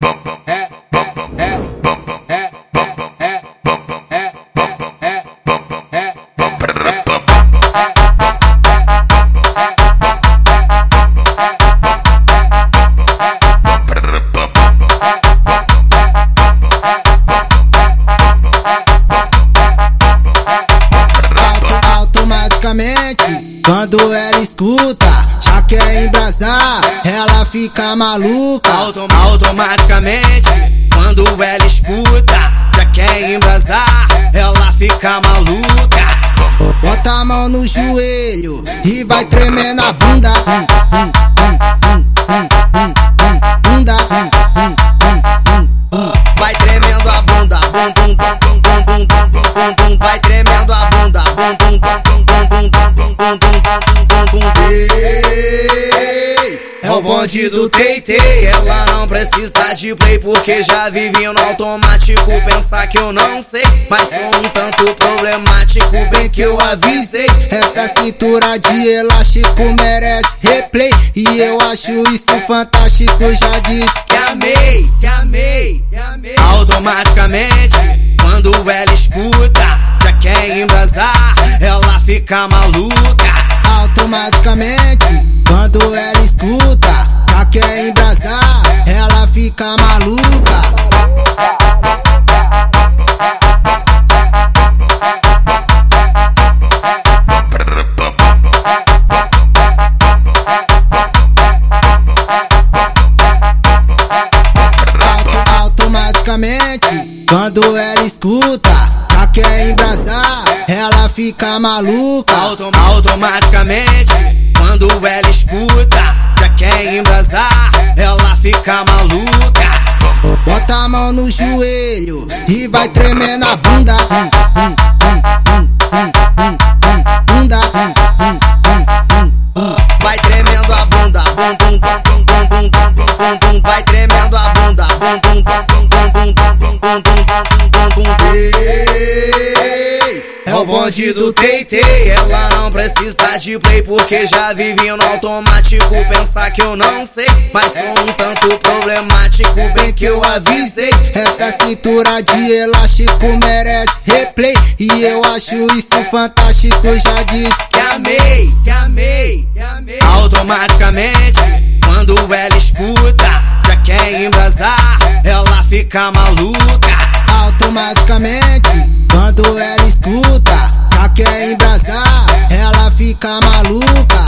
bum bum Quando ela escuta, já quer embrasar, ela fica maluca. Autom automaticamente, quando ela escuta, já quer embrasar, ela fica maluca. Bota a mão no joelho e vai tremendo a bunda. Bunda. Vai tremendo a bunda, bum bum bum bum bum bum bum bum bum. Vai tremendo a bunda, bum bum bum bum É o bonde do TT, ela não precisa de play porque já vive no automático. Pensar que eu não sei, mas sou um tanto problemático. Bem que eu avisei, Essa cintura de elástico merece replay. E eu acho isso fantástico, já disse. que amei, que amei, que amei. Automaticamente, quando ela fica maluca. Automaticamente, quando ela escuta, já quer embrasar, ela fica maluca. Quando ela escuta, já quer embrasar, ela fica maluca. Autom automaticamente, quando ela escuta, já quer embrasar, ela fica maluca. Bota a mão no joelho e vai tremendo a bunda. Bunda. Vai tremendo a bunda, bum bum bum bum bum bum bum bum. Vai tremendo a bunda, bum bum bum bum bum bum bum bum bum bum bum. É o bonde do TT, ela não precisa de play porque já vive no automático. Pensar que eu não sei, mas sou um tanto problemático. Bem que eu avisei, Essa cintura de elástico merece replay. E eu acho isso fantástico, já disse. que amei, que amei, que amei. Automaticamente, quando ela escuta, já quer embrasar, ela fica maluca. Automaticamente, quando ela escuta, já quer embrasar, ela fica maluca.